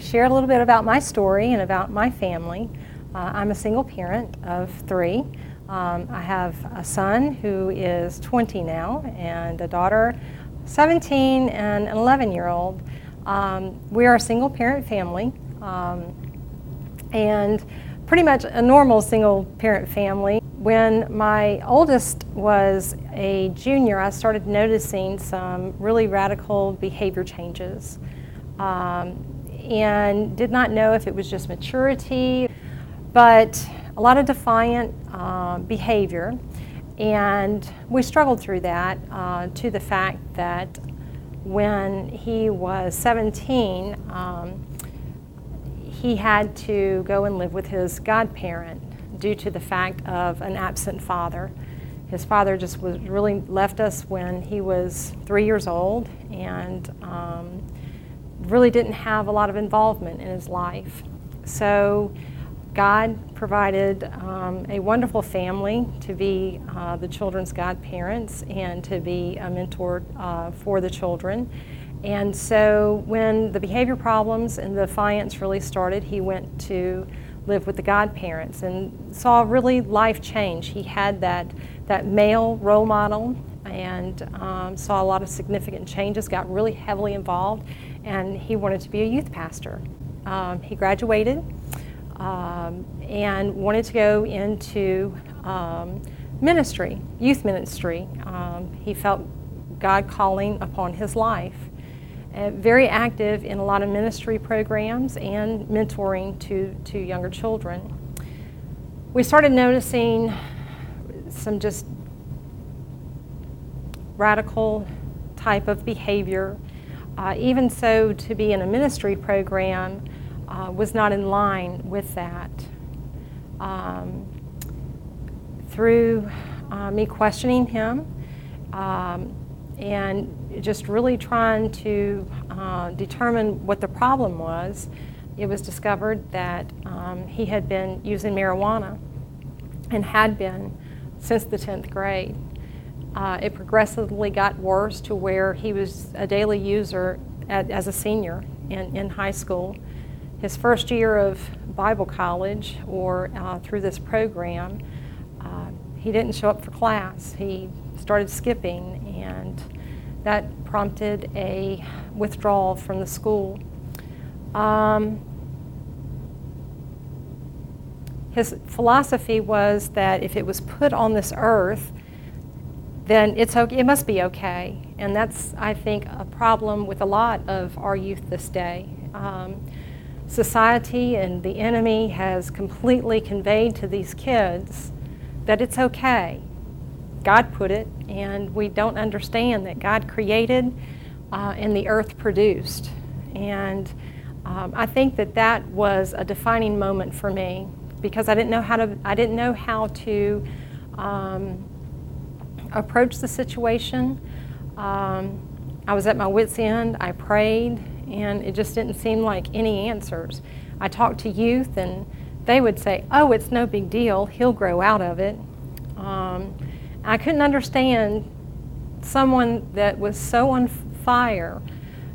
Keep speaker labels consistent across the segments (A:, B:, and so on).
A: to share a little bit about my story and about my family. Uh, I'm a single parent of three. Um, I have a son who is 20 now and a daughter 17 and an 11 year old. Um, we are a single parent family um, and pretty much a normal single parent family. When my oldest was a junior, I started noticing some really radical behavior changes um, and did not know if it was just maturity, but a lot of defiant uh, behavior. And we struggled through that uh, to the fact that when he was 17, um, he had to go and live with his godparent due to the fact of an absent father. His father just was really left us when he was three years old and um, really didn't have a lot of involvement in his life. So God provided um, a wonderful family to be uh, the children's godparents and to be a mentor uh, for the children. And so when the behavior problems and the defiance really started, he went to live with the godparents and saw really life change. He had that, that male role model and um, saw a lot of significant changes, got really heavily involved, and he wanted to be a youth pastor. Um, he graduated um, and wanted to go into um, ministry, youth ministry. Um, he felt God calling upon his life. Uh, very active in a lot of ministry programs and mentoring to, to younger children. We started noticing some just radical type of behavior. Uh, even so, to be in a ministry program, uh, was not in line with that. Um, through uh, me questioning him um, and just really trying to uh, determine what the problem was, it was discovered that um, he had been using marijuana and had been since the 10th grade. Uh, it progressively got worse to where he was a daily user at, as a senior in, in high school his first year of Bible college or uh, through this program, uh, he didn't show up for class. He started skipping, and that prompted a withdrawal from the school. Um, his philosophy was that if it was put on this earth, then it's okay, it must be okay. And that's, I think, a problem with a lot of our youth this day. Um, society and the enemy has completely conveyed to these kids that it's okay. God put it, and we don't understand that God created uh, and the earth produced. And um, I think that that was a defining moment for me because I didn't know how to. I didn't know how to um, approach the situation. Um, I was at my wits' end. I prayed and it just didn't seem like any answers. I talked to youth, and they would say, Oh, it's no big deal, he'll grow out of it. Um, I couldn't understand someone that was so on fire,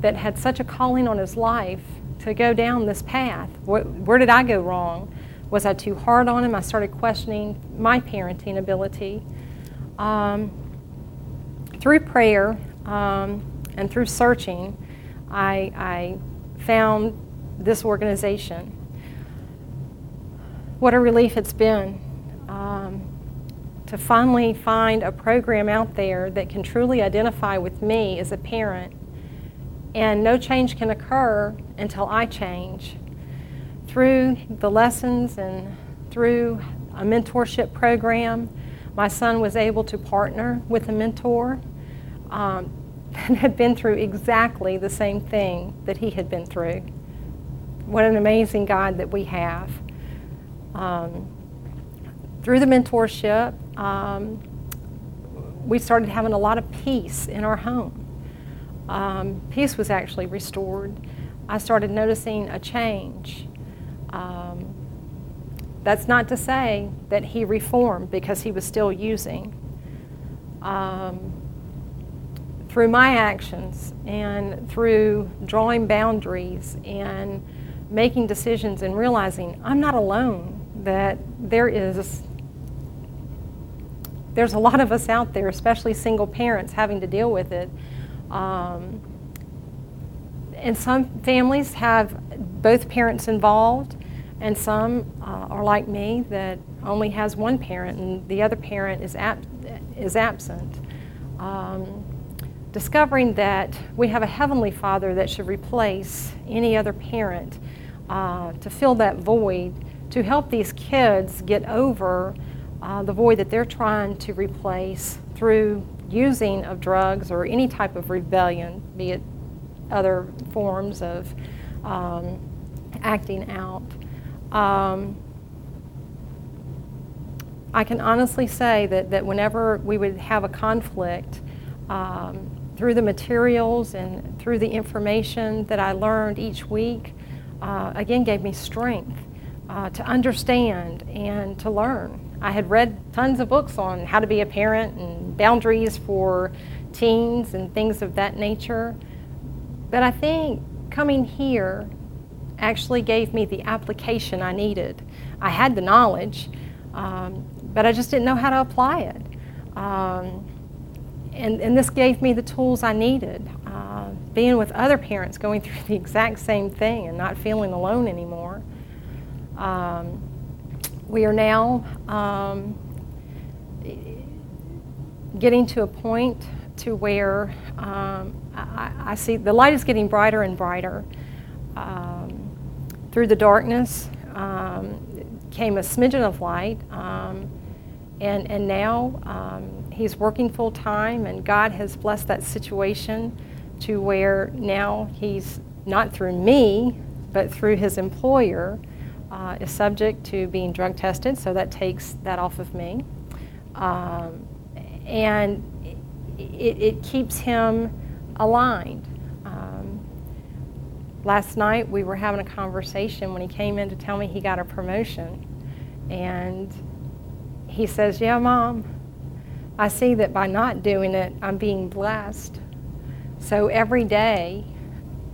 A: that had such a calling on his life to go down this path. Where did I go wrong? Was I too hard on him? I started questioning my parenting ability. Um, through prayer um, and through searching, I, I found this organization. What a relief it's been um, to finally find a program out there that can truly identify with me as a parent. And no change can occur until I change. Through the lessons and through a mentorship program, my son was able to partner with a mentor. Um, that had been through exactly the same thing that he had been through. What an amazing God that we have. Um, through the mentorship, um, we started having a lot of peace in our home. Um, peace was actually restored. I started noticing a change. Um, that's not to say that he reformed because he was still using. Um, through my actions and through drawing boundaries and making decisions and realizing I'm not alone, that there is there's a lot of us out there, especially single parents, having to deal with it. Um, and some families have both parents involved, and some uh, are like me that only has one parent and the other parent is, ab- is absent. Um, discovering that we have a Heavenly Father that should replace any other parent uh, to fill that void, to help these kids get over uh, the void that they're trying to replace through using of drugs or any type of rebellion, be it other forms of um, acting out. Um, I can honestly say that, that whenever we would have a conflict, um, through the materials and through the information that I learned each week, uh, again gave me strength uh, to understand and to learn. I had read tons of books on how to be a parent and boundaries for teens and things of that nature. But I think coming here actually gave me the application I needed. I had the knowledge, um, but I just didn't know how to apply it. Um, and, and this gave me the tools I needed. Uh, being with other parents going through the exact same thing and not feeling alone anymore. Um, we are now um, getting to a point to where um, I, I, see the light is getting brighter and brighter. Um, through the darkness um, came a smidgen of light, um, and, and now um, he's working full time, and God has blessed that situation to where now he's not through me, but through his employer uh, is subject to being drug tested, so that takes that off of me. Um, and it, it, keeps him aligned. Last night we were having a conversation when he came in to tell me he got a promotion. And he says, Yeah, mom, I see that by not doing it, I'm being blessed. So every day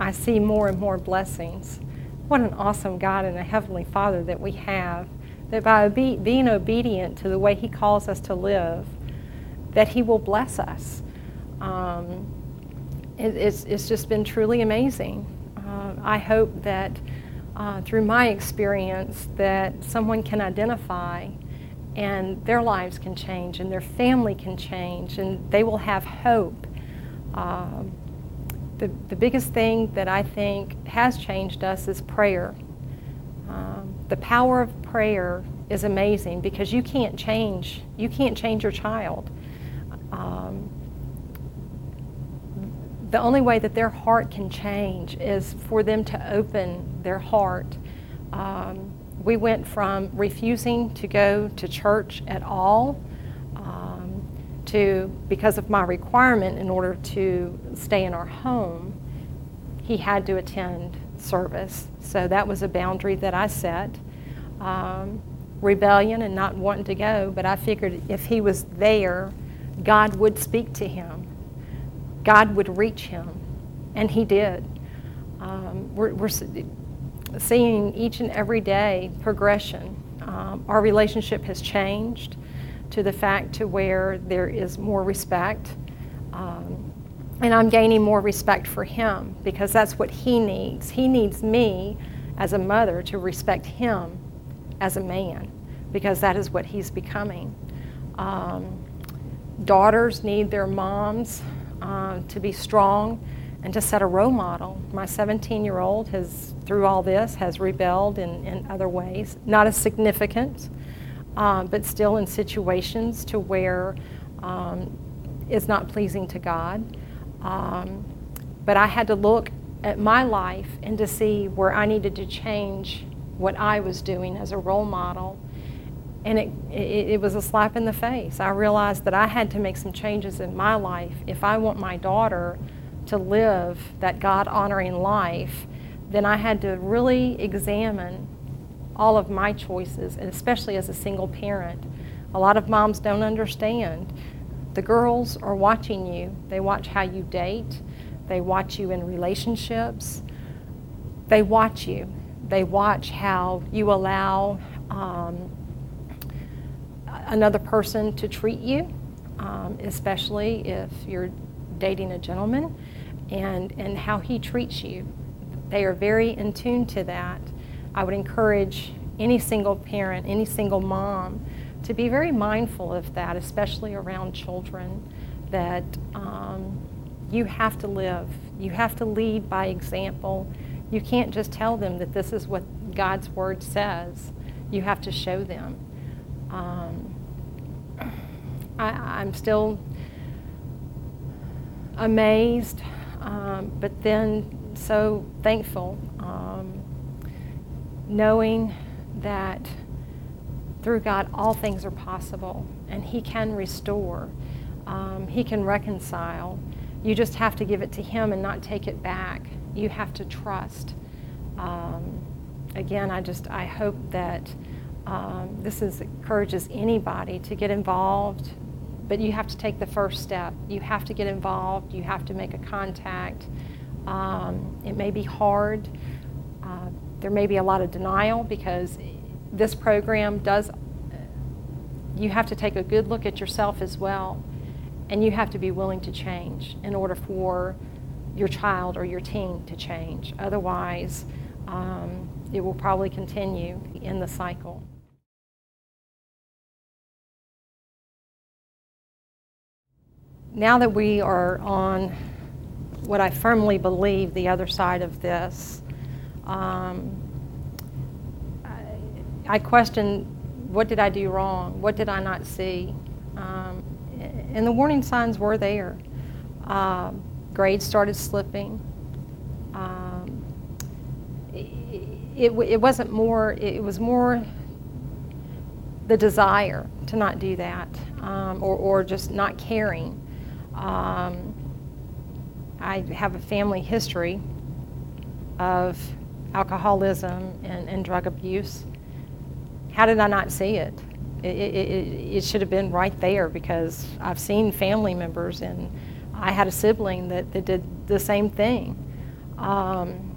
A: I see more and more blessings. What an awesome God and a Heavenly Father that we have. That by obe- being obedient to the way He calls us to live, that He will bless us. Um, it, it's, it's just been truly amazing. Uh, I hope that uh, through my experience that someone can identify and their lives can change and their family can change and they will have hope. Um, the, the biggest thing that I think has changed us is prayer. Um, the power of prayer is amazing because you can't change you can't change your child. Um, the only way that their heart can change is for them to open their heart. Um, we went from refusing to go to church at all to, because of my requirement in order to stay in our home, he had to attend service. So that was a boundary that I set. Um, rebellion and not wanting to go, but I figured if he was there, God would speak to him. God would reach him, and he did. Um, we're, we're, seeing each and every day progression. Um, our relationship has changed to the fact to where there is more respect. Um, and I'm gaining more respect for him because that's what he needs. He needs me as a mother to respect him as a man because that is what he's becoming. Um, daughters need their moms uh, to be strong and to set a role model. My 17 year old has, through all this, has rebelled in, in other ways, not as significant um, but still in situations to where um, it's not pleasing to God. Um, but I had to look at my life and to see where I needed to change what I was doing as a role model. And it, it, it was a slap in the face. I realized that I had to make some changes in my life if I want my daughter to live that God honoring life, then I had to really examine all of my choices, and especially as a single parent. A lot of moms don't understand the girls are watching you. They watch how you date, they watch you in relationships, they watch you. They watch how you allow um, another person to treat you, um, especially if you're dating a gentleman, and, and how he treats you. They are very in tune to that. I would encourage any single parent, any single mom, to be very mindful of that, especially around children, that um, you have to live. You have to lead by example. You can't just tell them that this is what God's Word says. You have to show them. Um, I, am still amazed, um, but then so thankful, um, knowing that through God all things are possible and He can restore, um, He can reconcile. You just have to give it to Him and not take it back. You have to trust. Um, again, I just I hope that um, this is, encourages anybody to get involved, but you have to take the first step. You have to get involved. You have to make a contact. Um, it may be hard. Uh, there may be a lot of denial because this program does. You have to take a good look at yourself as well, and you have to be willing to change in order for your child or your teen to change. Otherwise, um, it will probably continue in the cycle. Now that we are on what I firmly believe the other side of this, um, I, I, question what did I do wrong? What did I not see? Um, and the warning signs were there. Um, grades started slipping. Um, it, it, it wasn't more, it was more the desire to not do that um, or, or just not caring. Um, I have a family history of alcoholism and, and drug abuse. How did I not see it? It, it, it, should have been right there because I've seen family members and I had a sibling that, that did the same thing. Um,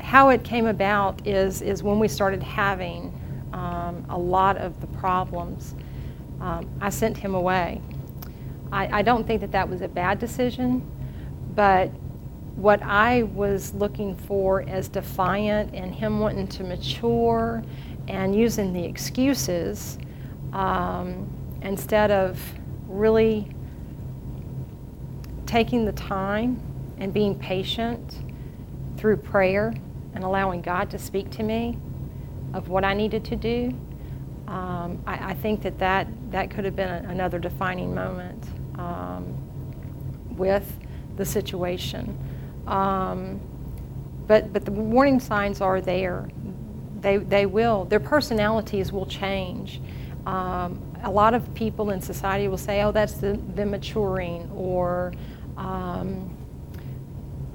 A: how it came about is, is when we started having um, a lot of the problems um, I sent him away. I, I don't think that that was a bad decision, but what I was looking for as defiant and him wanting to mature and using the excuses um, instead of really taking the time and being patient through prayer and allowing God to speak to me of what I needed to do, um, I, I, think that, that that could have been a, another defining moment um, with the situation. Um, but, but the warning signs are there. They, they will, their personalities will change. Um, a lot of people in society will say, oh, that's the, them maturing, or um,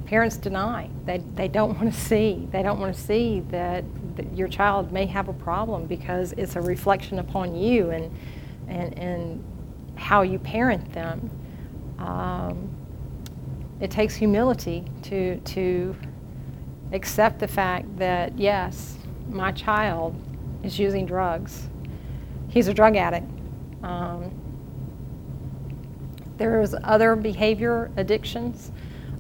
A: parents deny. They, they don't want to see. They don't want to see that, that, your child may have a problem because it's a reflection upon you and, and, and how you parent them. Um, it takes humility to, to accept the fact that, yes, my child is using drugs. He's a drug addict. Um, there's other behavior addictions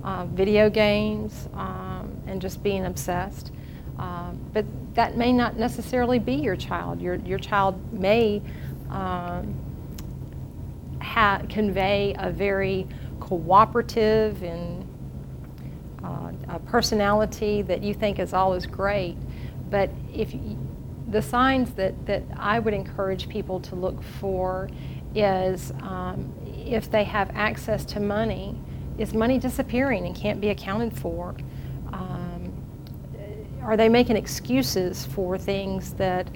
A: uh, video games, um, and just being obsessed. Um, but that may not necessarily be your child. Your, your child may um, ha- convey a very cooperative and uh, a personality that you think is always great. But if the signs that, that I would encourage people to look for is um, if they have access to money, is money disappearing and can't be accounted for? Um, are they making excuses for things that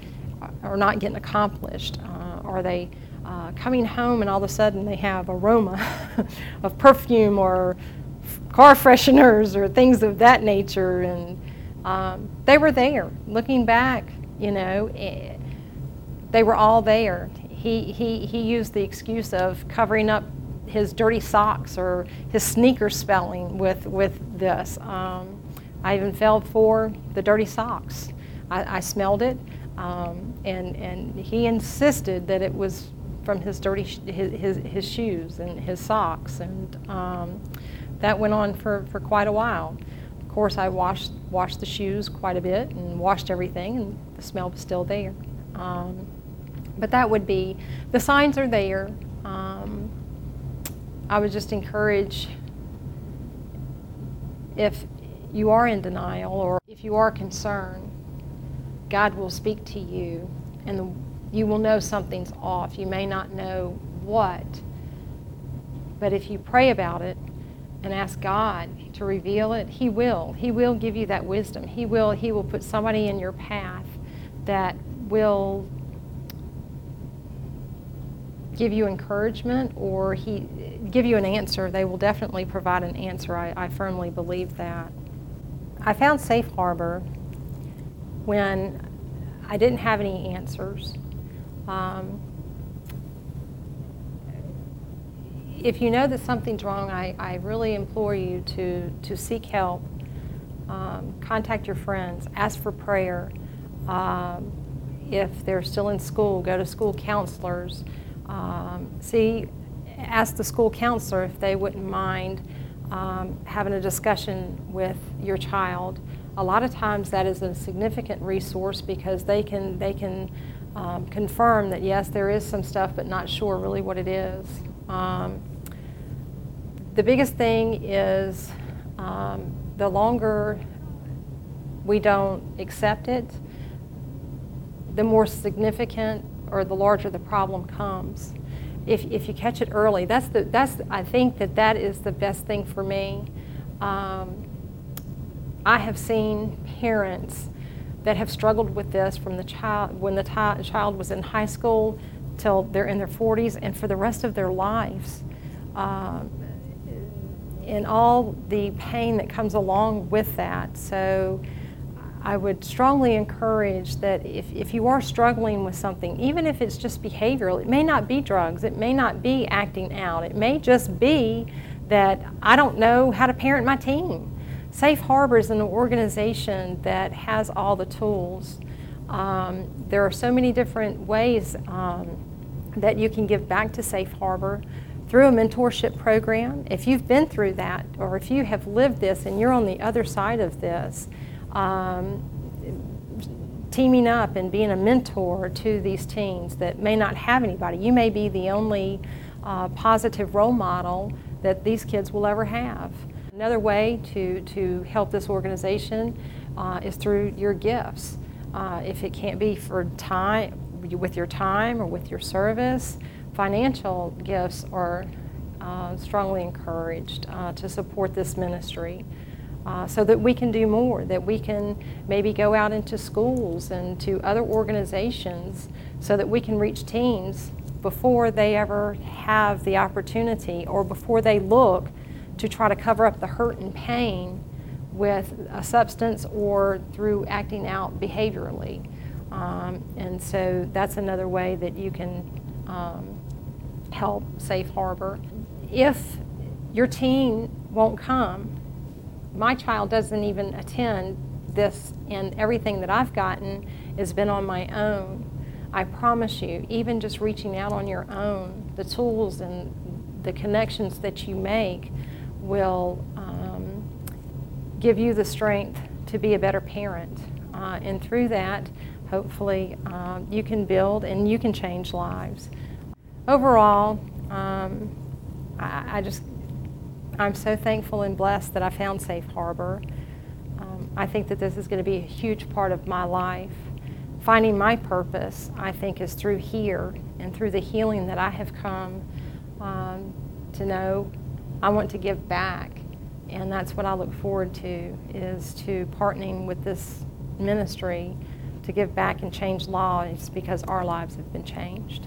A: are not getting accomplished? Uh, are they uh, coming home and all of a sudden they have aroma of perfume or car fresheners or things of that nature? And um, they were there. Looking back, you know, eh, they were all there. He he, he, he used the excuse of covering up his dirty socks or his sneaker spelling with, with this. Um, I even fell for the dirty socks. I, I smelled it, um, and, and he insisted that it was from his dirty sh- his, his, his, shoes and his socks, and um, that went on for, for quite a while. Of course, I washed washed the shoes quite a bit and washed everything, and the smell was still there. Um, but that would be the signs are there. Um, I would just encourage if you are in denial or if you are concerned, God will speak to you and the, you will know something's off. You may not know what, but if you pray about it and ask God to reveal it, He will. He will give you that wisdom. He will. He will put somebody in your path that will give you encouragement or he give you an answer. They will definitely provide an answer. I, I firmly believe that. I found Safe Harbor when I didn't have any answers. Um, if you know that something's wrong, I, I really implore you to, to seek help. Um, contact your friends, ask for prayer. Um, if they're still in school, go to school counselors. Um, see, ask the school counselor if they wouldn't mind um, having a discussion with your child. A lot of times that is a significant resource because they can they can um, confirm that yes, there is some stuff, but not sure really what it is. Um, the biggest thing is um, the longer we don't accept it, the more significant or the larger the problem comes if, if you catch it early. That's the, that's, I think that that is the best thing for me. Um, I have seen parents that have struggled with this from the child, when the t- child was in high school till they're in their 40s and for the rest of their lives. Um, and all the pain that comes along with that. So I would strongly encourage that if, if you are struggling with something, even if it's just behavioral, it may not be drugs, it may not be acting out, it may just be that I don't know how to parent my teen. Safe Harbor is an organization that has all the tools. Um, there are so many different ways um, that you can give back to Safe Harbor through a mentorship program. If you've been through that, or if you have lived this and you're on the other side of this, um, teaming up and being a mentor to these teens that may not have anybody. You may be the only uh, positive role model that these kids will ever have. Another way to, to help this organization uh, is through your gifts. Uh, if it can't be for time, with your time or with your service, financial gifts are uh, strongly encouraged uh, to support this ministry uh, so that we can do more, that we can maybe go out into schools and to other organizations so that we can reach teens before they ever have the opportunity or before they look to try to cover up the hurt and pain with a substance or through acting out behaviorally. Um, and so that's another way that you can um, help Safe Harbor. If your teen won't come, my child doesn't even attend this, and everything that I've gotten has been on my own. I promise you, even just reaching out on your own, the tools and the connections that you make will um, give you the strength to be a better parent. Uh, and through that, hopefully, um, you can build and you can change lives. Overall, um, I, I just I'm so thankful and blessed that I found Safe Harbor. Um, I think that this is going to be a huge part of my life. Finding my purpose, I think, is through here and through the healing that I have come um, to know. I want to give back, and that's what I look forward to, is to partnering with this ministry to give back and change lives because our lives have been changed.